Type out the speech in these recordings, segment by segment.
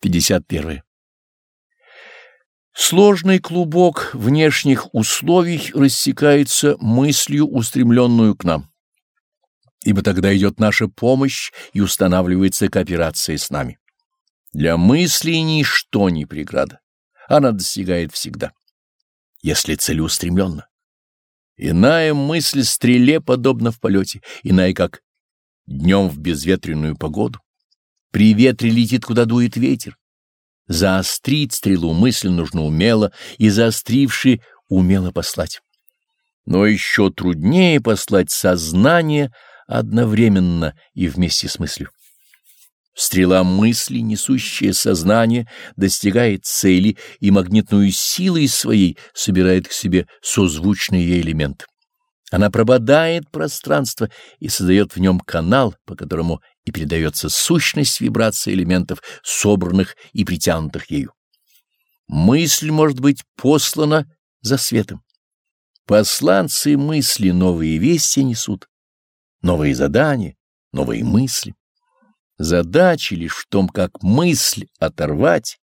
51. Сложный клубок внешних условий рассекается мыслью, устремленную к нам, ибо тогда идет наша помощь и устанавливается кооперация с нами. Для мысли ничто не преграда, она достигает всегда, если целеустремленно. Иная мысль стреле подобна в полете, иная как днем в безветренную погоду. При ветре летит, куда дует ветер. Заострить стрелу мысль нужно умело, и заостривший умело послать. Но еще труднее послать сознание одновременно и вместе с мыслью. Стрела мысли, несущая сознание, достигает цели и магнитную силой своей собирает к себе созвучные элементы. Она прободает пространство и создает в нем канал, по которому и передается сущность вибрации элементов, собранных и притянутых ею. Мысль может быть послана за светом. Посланцы мысли новые вести несут, новые задания, новые мысли. Задача лишь в том, как мысль оторвать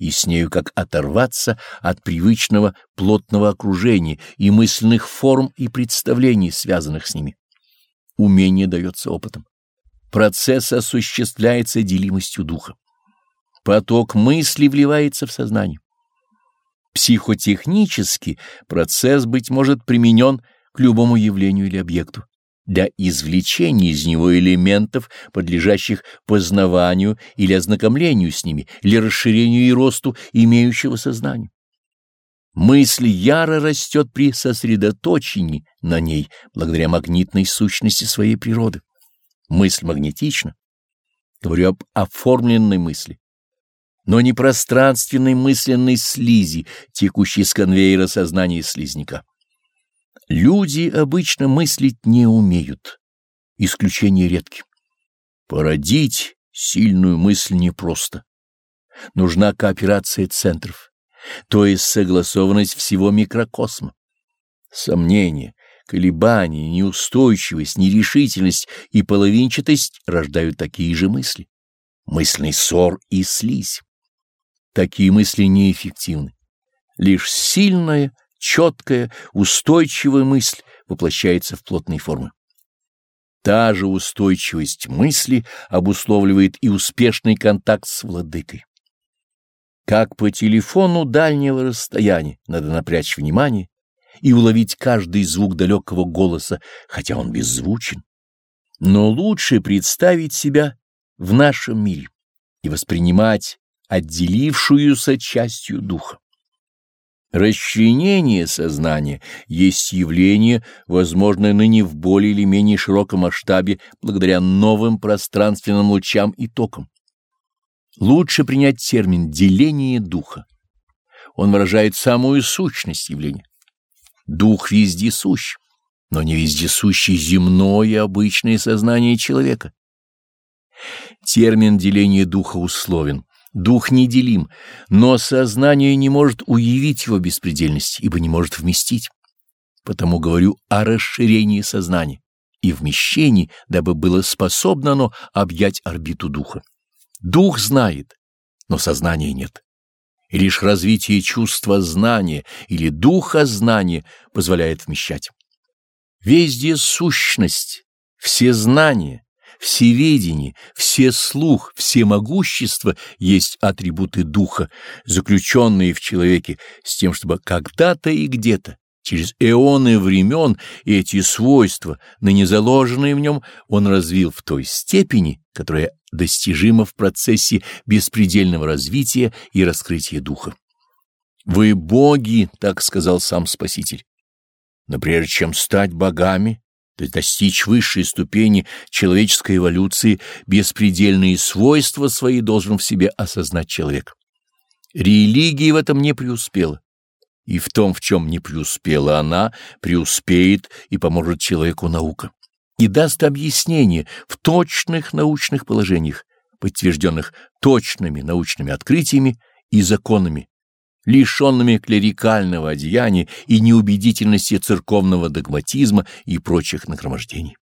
и с нею как оторваться от привычного плотного окружения и мысленных форм и представлений, связанных с ними. Умение дается опытом. Процесс осуществляется делимостью духа. Поток мысли вливается в сознание. Психотехнически процесс, быть может, применен к любому явлению или объекту для извлечения из него элементов, подлежащих познаванию или ознакомлению с ними, или расширению и росту имеющего сознания. Мысль яро растет при сосредоточении на ней, благодаря магнитной сущности своей природы. Мысль магнетична. Говорю об оформленной мысли, но не пространственной мысленной слизи, текущей с конвейера сознания слизняка. Люди обычно мыслить не умеют, исключения редки. Породить сильную мысль непросто. Нужна кооперация центров, то есть согласованность всего микрокосма. Сомнения, колебания, неустойчивость, нерешительность и половинчатость рождают такие же мысли. Мысленный ссор и слизь. Такие мысли неэффективны. Лишь сильная, четкая, устойчивая мысль воплощается в плотные формы. Та же устойчивость мысли обусловливает и успешный контакт с владыкой. Как по телефону дальнего расстояния надо напрячь внимание и уловить каждый звук далекого голоса, хотя он беззвучен. Но лучше представить себя в нашем мире и воспринимать отделившуюся частью духа. Расчленение сознания есть явление, возможное ныне в более или менее широком масштабе благодаря новым пространственным лучам и токам. Лучше принять термин «деление духа». Он выражает самую сущность явления. Дух везде сущ, но не везде сущий земное и обычное сознание человека. Термин деления духа условен. Дух неделим, но сознание не может уявить его беспредельность, ибо не может вместить. Потому говорю о расширении сознания и вмещении, дабы было способно оно объять орбиту духа. Дух знает, но сознания нет. И лишь развитие чувства знания или духа знания позволяет вмещать. Везде сущность, все знания, всеведение, все слух, все могущество есть атрибуты духа, заключенные в человеке, с тем, чтобы когда-то и где-то, через эоны времен, эти свойства, ныне заложенные в нем, он развил в той степени, которая достижима в процессе беспредельного развития и раскрытия духа. «Вы боги», — так сказал сам Спаситель. Но прежде чем стать богами, то есть достичь высшей ступени человеческой эволюции, беспредельные свойства свои должен в себе осознать человек. Религия в этом не преуспела. И в том, в чем не преуспела она, преуспеет и поможет человеку наука. И даст объяснение в точных научных положениях, подтвержденных точными научными открытиями и законами, лишенными клерикального одеяния и неубедительности церковного догматизма и прочих нагромождений.